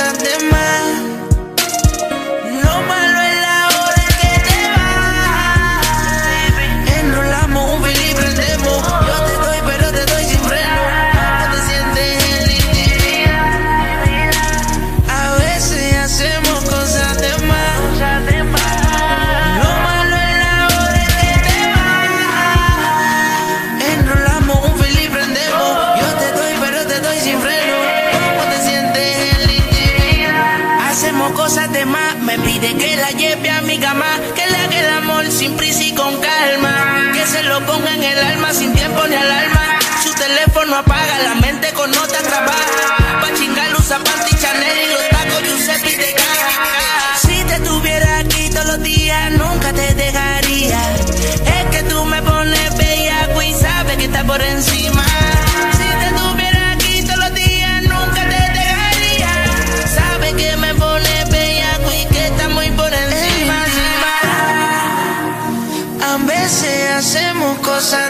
Never pide que la lleve a mi cama, que le haga el amor sin prisa y con calma, que se lo ponga en el alma sin tiempo ni alarma. cosa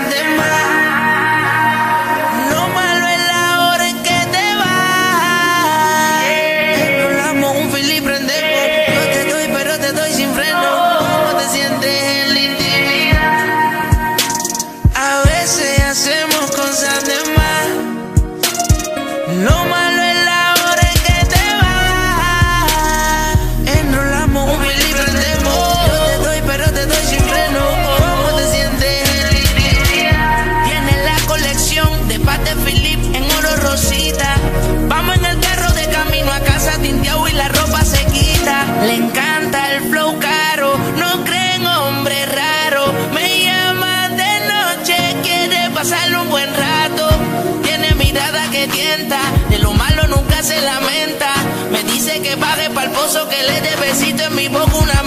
de lo malo nunca se lamenta. Me dice que baje pa'l pozo, que le dé besito en mi boca una